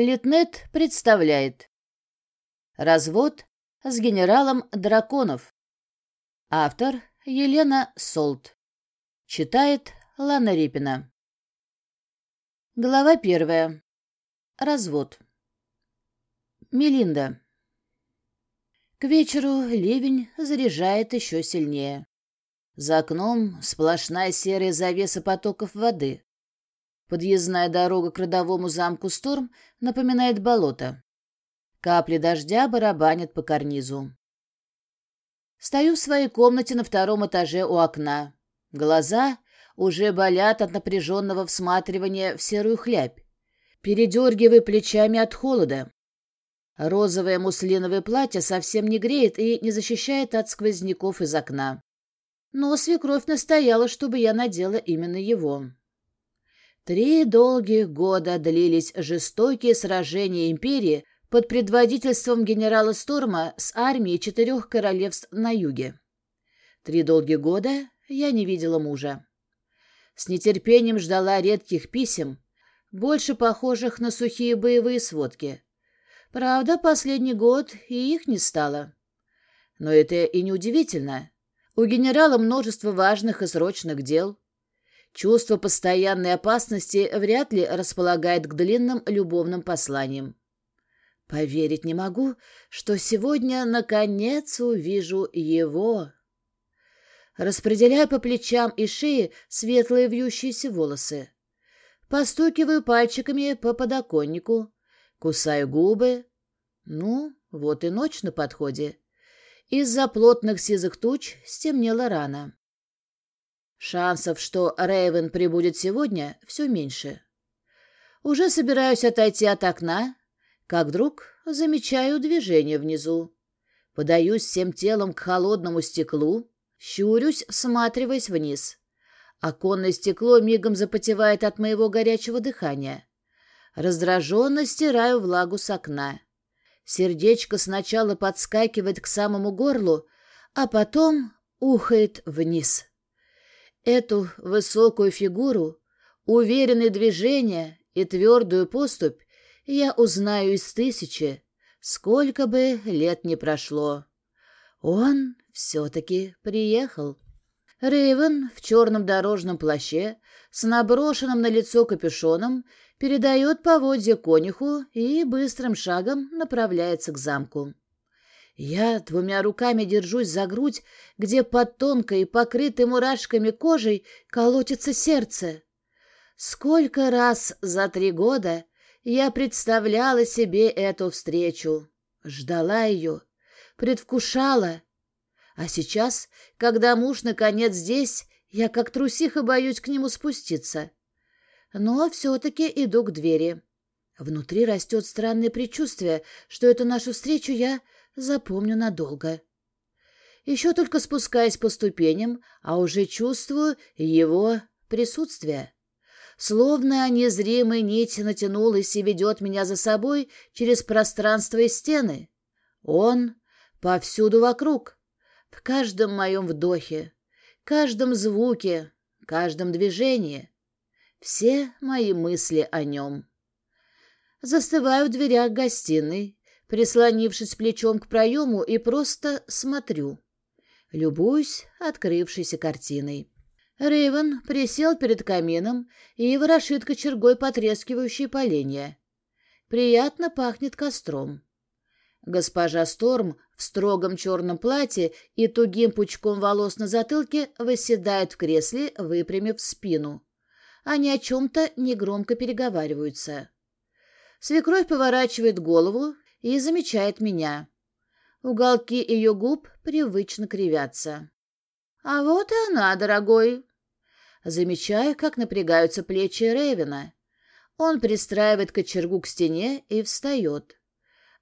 Литнет представляет. Развод с генералом Драконов. Автор Елена Солт. Читает Лана Репина. Глава первая. Развод. Мелинда. К вечеру ливень заряжает еще сильнее. За окном сплошная серая завеса потоков воды. Подъездная дорога к родовому замку Сторм напоминает болото. Капли дождя барабанят по карнизу. Стою в своей комнате на втором этаже у окна. Глаза уже болят от напряженного всматривания в серую хлябь. Передергиваю плечами от холода. Розовое муслиновое платье совсем не греет и не защищает от сквозняков из окна. Но свекровь настояла, чтобы я надела именно его. Три долгих года длились жестокие сражения империи под предводительством генерала Сторма с армией четырех королевств на юге. Три долгих года я не видела мужа. С нетерпением ждала редких писем, больше похожих на сухие боевые сводки. Правда, последний год и их не стало. Но это и не удивительно. У генерала множество важных и срочных дел. Чувство постоянной опасности вряд ли располагает к длинным любовным посланиям. Поверить не могу, что сегодня, наконец, увижу его. Распределяю по плечам и шее светлые вьющиеся волосы. Постукиваю пальчиками по подоконнику, кусаю губы. Ну, вот и ночь на подходе. Из-за плотных сизых туч стемнело рано. Шансов, что Рейвен прибудет сегодня, все меньше. Уже собираюсь отойти от окна, как вдруг замечаю движение внизу. Подаюсь всем телом к холодному стеклу, щурюсь, всматриваясь вниз. Оконное стекло мигом запотевает от моего горячего дыхания. Раздраженно стираю влагу с окна. Сердечко сначала подскакивает к самому горлу, а потом ухает вниз. Эту высокую фигуру, уверенные движения и твердую поступь я узнаю из тысячи, сколько бы лет не прошло. Он все-таки приехал. Рейвен в черном дорожном плаще с наброшенным на лицо капюшоном передает поводья конюху и быстрым шагом направляется к замку. Я двумя руками держусь за грудь, где под тонкой, покрытой мурашками кожей колотится сердце. Сколько раз за три года я представляла себе эту встречу, ждала ее, предвкушала. А сейчас, когда муж наконец здесь, я как трусиха боюсь к нему спуститься. Но все-таки иду к двери. Внутри растет странное предчувствие, что эту нашу встречу я запомню надолго. Еще только спускаясь по ступеням, а уже чувствую его присутствие. Словно незримая нить натянулась и ведет меня за собой через пространство и стены. Он повсюду вокруг, в каждом моем вдохе, каждом звуке, каждом движении. Все мои мысли о нем. Застываю в дверях гостиной, прислонившись плечом к проему, и просто смотрю. Любуюсь открывшейся картиной. Рейвен присел перед камином и ворошит кочергой потрескивающие поленья. Приятно пахнет костром. Госпожа Сторм в строгом черном платье и тугим пучком волос на затылке восседает в кресле, выпрямив спину. Они о чем-то негромко переговариваются. Свекровь поворачивает голову и замечает меня. Уголки ее губ привычно кривятся. «А вот и она, дорогой!» Замечаю, как напрягаются плечи Рейвена. Он пристраивает кочергу к стене и встает.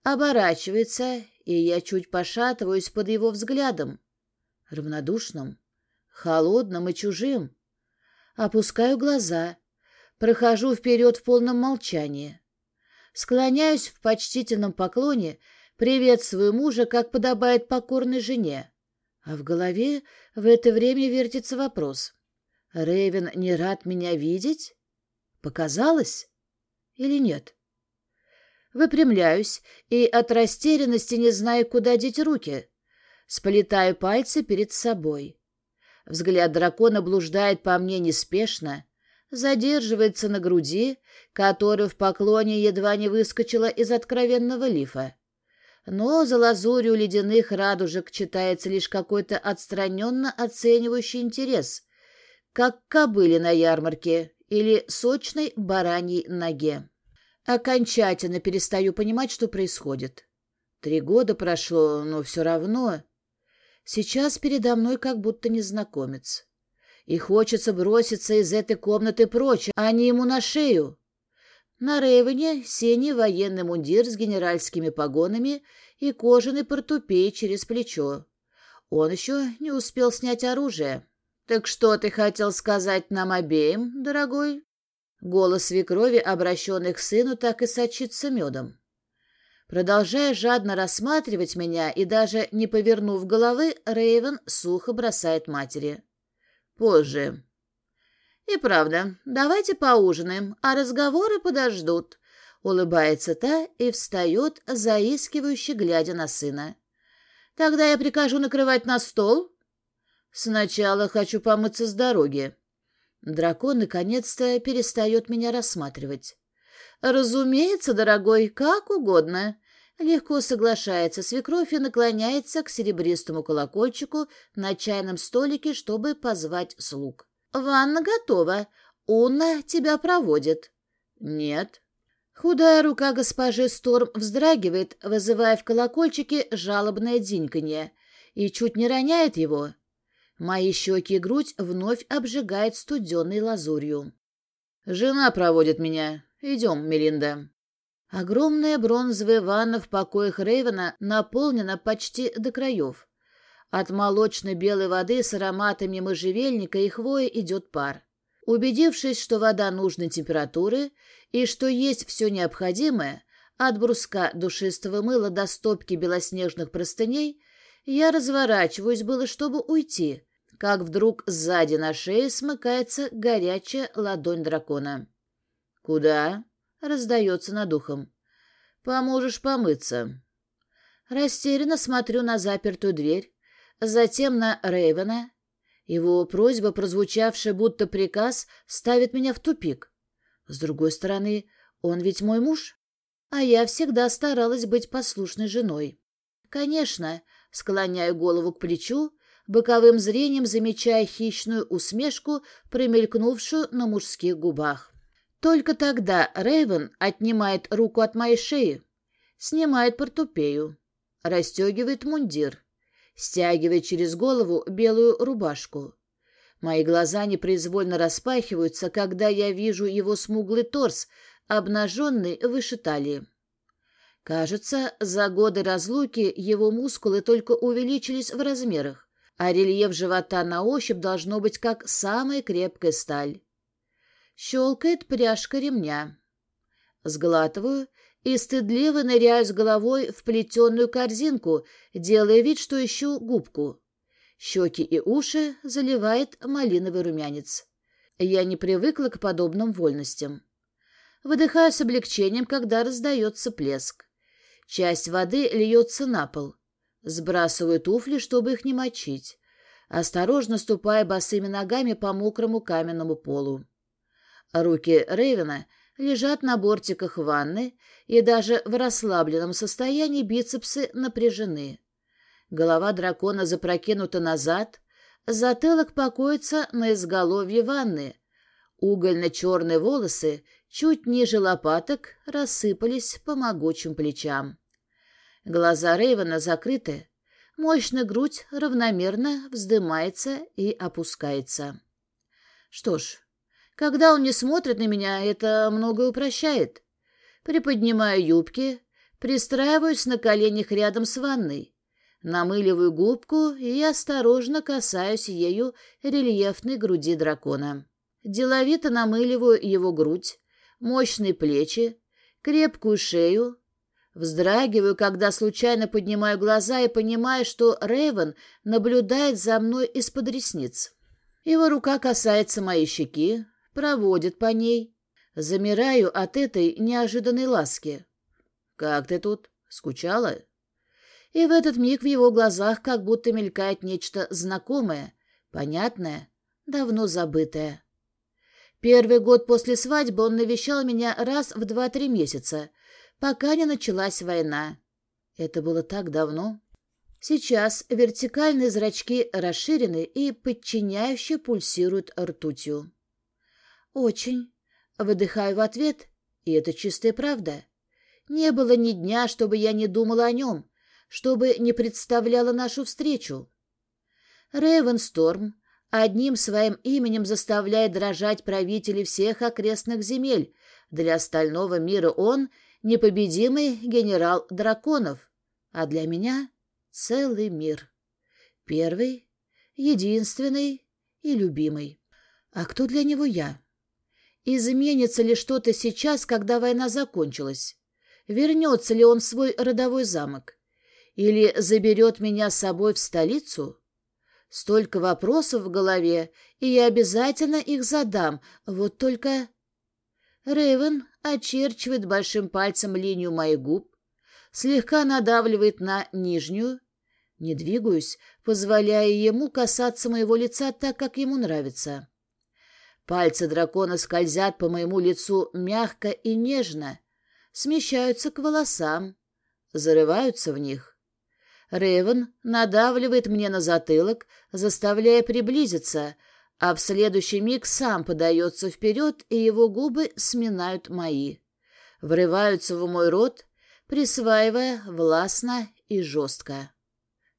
Оборачивается, и я чуть пошатываюсь под его взглядом. Равнодушным, холодным и чужим. Опускаю глаза, прохожу вперед в полном молчании. Склоняюсь в почтительном поклоне, приветствую мужа, как подобает покорной жене. А в голове в это время вертится вопрос. Рейвен не рад меня видеть? Показалось? Или нет? Выпрямляюсь и от растерянности не знаю, куда деть руки. Сплетаю пальцы перед собой. Взгляд дракона блуждает по мне неспешно, задерживается на груди, которая в поклоне едва не выскочила из откровенного лифа. Но за лазурью ледяных радужек читается лишь какой-то отстраненно оценивающий интерес, как кобыли на ярмарке или сочной бараньей ноге. Окончательно перестаю понимать, что происходит. Три года прошло, но все равно... Сейчас передо мной как будто незнакомец. И хочется броситься из этой комнаты прочь, а не ему на шею. На Рейвене синий военный мундир с генеральскими погонами и кожаный портупей через плечо. Он еще не успел снять оружие. «Так что ты хотел сказать нам обеим, дорогой?» Голос свекрови, обращенный к сыну, так и сочится медом. Продолжая жадно рассматривать меня и даже не повернув головы, Рейвен сухо бросает матери. «Позже». «И правда, давайте поужинаем, а разговоры подождут», — улыбается та и встает, заискивающе глядя на сына. «Тогда я прикажу накрывать на стол». «Сначала хочу помыться с дороги», Дракон наконец-то перестает меня рассматривать. «Разумеется, дорогой, как угодно». Легко соглашается свекровь и наклоняется к серебристому колокольчику на чайном столике, чтобы позвать слуг. «Ванна готова. Унна тебя проводит». «Нет». Худая рука госпожи Сторм вздрагивает, вызывая в колокольчике жалобное диньканье, и чуть не роняет его. Мои щеки и грудь вновь обжигает студенной лазурью. «Жена проводит меня. Идем, Мелинда». Огромная бронзовая ванна в покоях Рейвена наполнена почти до краев. От молочно-белой воды с ароматами можжевельника и хвои идет пар. Убедившись, что вода нужной температуры и что есть все необходимое, от бруска душистого мыла до стопки белоснежных простыней, я разворачиваюсь было, чтобы уйти, как вдруг сзади на шее смыкается горячая ладонь дракона. «Куда?» — раздается над ухом. «Поможешь помыться». Растерянно смотрю на запертую дверь, затем на Рейвена. Его просьба, прозвучавшая будто приказ, ставит меня в тупик. С другой стороны, он ведь мой муж, а я всегда старалась быть послушной женой. Конечно, склоняю голову к плечу, боковым зрением замечая хищную усмешку, промелькнувшую на мужских губах. Только тогда Рейвен отнимает руку от моей шеи, снимает портупею, расстегивает мундир, стягивает через голову белую рубашку. Мои глаза непроизвольно распахиваются, когда я вижу его смуглый торс, обнаженный выше талии. Кажется, за годы разлуки его мускулы только увеличились в размерах а рельеф живота на ощупь должно быть как самая крепкая сталь. Щелкает пряжка ремня. Сглатываю и стыдливо ныряю с головой в плетеную корзинку, делая вид, что ищу губку. Щеки и уши заливает малиновый румянец. Я не привыкла к подобным вольностям. Выдыхаю с облегчением, когда раздается плеск. Часть воды льется на пол. Сбрасываю туфли, чтобы их не мочить. Осторожно ступая босыми ногами по мокрому каменному полу. Руки Рейвена лежат на бортиках ванны, и даже в расслабленном состоянии бицепсы напряжены. Голова дракона запрокинута назад, затылок покоится на изголовье ванны. Угольно-черные волосы чуть ниже лопаток рассыпались по могучим плечам. Глаза Рейвена закрыты, мощная грудь равномерно вздымается и опускается. Что ж, когда он не смотрит на меня, это многое упрощает. Приподнимаю юбки, пристраиваюсь на коленях рядом с ванной, намыливаю губку и осторожно касаюсь ею рельефной груди дракона. Деловито намыливаю его грудь, мощные плечи, крепкую шею, Вздрагиваю, когда случайно поднимаю глаза и понимаю, что Рейвен наблюдает за мной из-под ресниц. Его рука касается моей щеки, проводит по ней. Замираю от этой неожиданной ласки. Как ты тут? Скучала?» И в этот миг в его глазах как будто мелькает нечто знакомое, понятное, давно забытое. Первый год после свадьбы он навещал меня раз в два-три месяца, пока не началась война. Это было так давно. Сейчас вертикальные зрачки расширены и подчиняюще пульсируют ртутью. «Очень». Выдыхаю в ответ, и это чистая правда. Не было ни дня, чтобы я не думала о нем, чтобы не представляла нашу встречу. Рейвенсторм одним своим именем заставляет дрожать правителей всех окрестных земель. Для остального мира он — непобедимый генерал драконов, а для меня — целый мир. Первый, единственный и любимый. А кто для него я? Изменится ли что-то сейчас, когда война закончилась? Вернется ли он в свой родовой замок? Или заберет меня с собой в столицу? Столько вопросов в голове, и я обязательно их задам. Вот только... Рейвен очерчивает большим пальцем линию моих губ, слегка надавливает на нижнюю. Не двигаюсь, позволяя ему касаться моего лица так, как ему нравится. Пальцы дракона скользят по моему лицу мягко и нежно, смещаются к волосам, зарываются в них. Рейвен надавливает мне на затылок, заставляя приблизиться, а в следующий миг сам подается вперед, и его губы сминают мои. Врываются в мой рот, присваивая властно и жестко.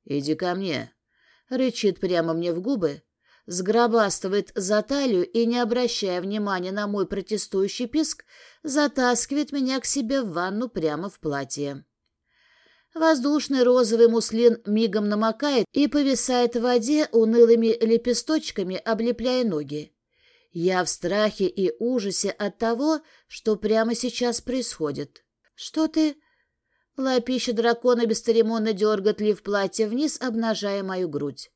«Иди ко мне», — рычит прямо мне в губы, сгробастывает за талию и, не обращая внимания на мой протестующий писк, затаскивает меня к себе в ванну прямо в платье. Воздушный розовый муслин мигом намокает и повисает в воде унылыми лепесточками, облепляя ноги. Я в страхе и ужасе от того, что прямо сейчас происходит. «Что ты...» Лапища дракона бесцеремонно дергает лиф платья вниз, обнажая мою грудь.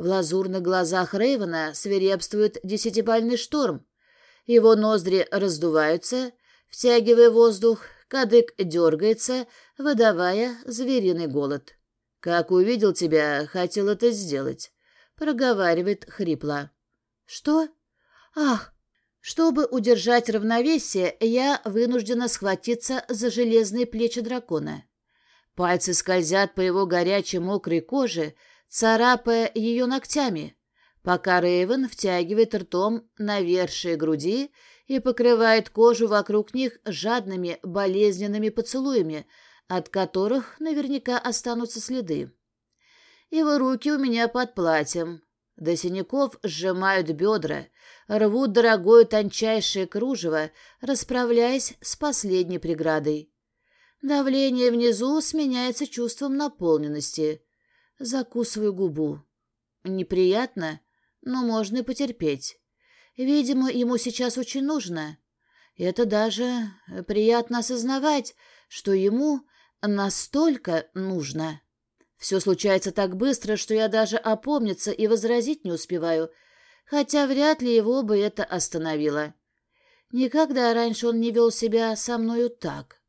В лазурных глазах Рейвена свирепствует десятибальный шторм. Его ноздри раздуваются, втягивая воздух, кадык дергается, выдавая звериный голод. «Как увидел тебя, хотел это сделать», — проговаривает хрипло. «Что? Ах!» Чтобы удержать равновесие, я вынуждена схватиться за железные плечи дракона. Пальцы скользят по его горячей мокрой коже, царапая ее ногтями, пока Рейвен втягивает ртом навершие груди и покрывает кожу вокруг них жадными болезненными поцелуями, от которых наверняка останутся следы. Его руки у меня под платьем. До синяков сжимают бедра, рвут дорогое тончайшее кружево, расправляясь с последней преградой. Давление внизу сменяется чувством наполненности. Закусываю губу. Неприятно, но можно и потерпеть. Видимо, ему сейчас очень нужно. Это даже приятно осознавать, что ему настолько нужно. Все случается так быстро, что я даже опомниться и возразить не успеваю, хотя вряд ли его бы это остановило. Никогда раньше он не вел себя со мною так.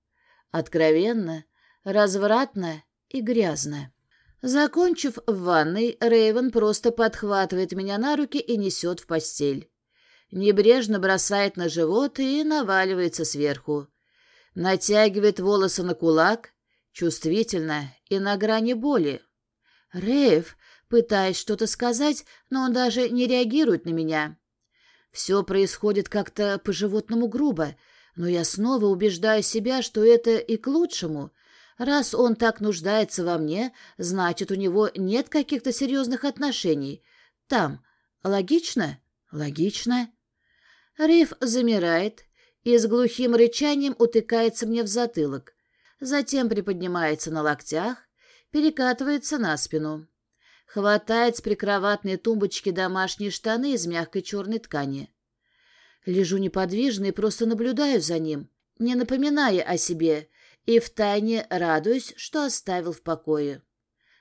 Откровенно, развратно и грязно. Закончив в ванной, Рейвен просто подхватывает меня на руки и несет в постель. Небрежно бросает на живот и наваливается сверху. Натягивает волосы на кулак, чувствительно и на грани боли. Рейв, пытаясь что-то сказать, но он даже не реагирует на меня. Все происходит как-то по-животному грубо, но я снова убеждаю себя, что это и к лучшему — Раз он так нуждается во мне, значит, у него нет каких-то серьезных отношений. Там. Логично? Логично. Риф замирает и с глухим рычанием утыкается мне в затылок. Затем приподнимается на локтях, перекатывается на спину. Хватает с прикроватной тумбочки домашние штаны из мягкой черной ткани. Лежу неподвижно и просто наблюдаю за ним, не напоминая о себе, и втайне радуюсь, что оставил в покое.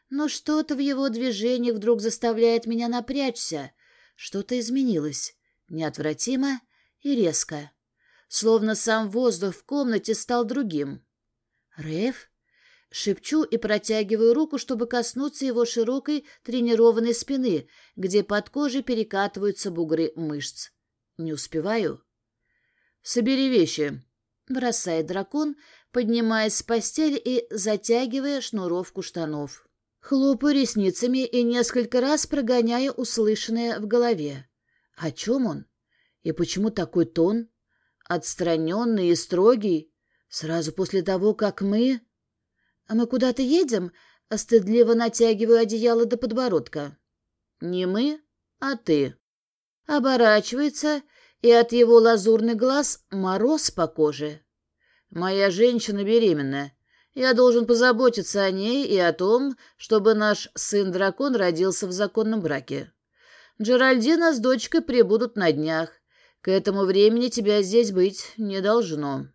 Но что-то в его движениях вдруг заставляет меня напрячься. Что-то изменилось. Неотвратимо и резко. Словно сам воздух в комнате стал другим. Рэйв? Шепчу и протягиваю руку, чтобы коснуться его широкой тренированной спины, где под кожей перекатываются бугры мышц. Не успеваю. «Собери вещи», — бросает дракон, поднимаясь с постели и затягивая шнуровку штанов. Хлопаю ресницами и несколько раз прогоняю услышанное в голове. О чем он? И почему такой тон? Отстраненный и строгий? Сразу после того, как мы... «А мы куда-то едем?» Стыдливо натягиваю одеяло до подбородка. «Не мы, а ты». Оборачивается, и от его лазурный глаз мороз по коже. «Моя женщина беременна. Я должен позаботиться о ней и о том, чтобы наш сын-дракон родился в законном браке. Джеральдина с дочкой прибудут на днях. К этому времени тебя здесь быть не должно».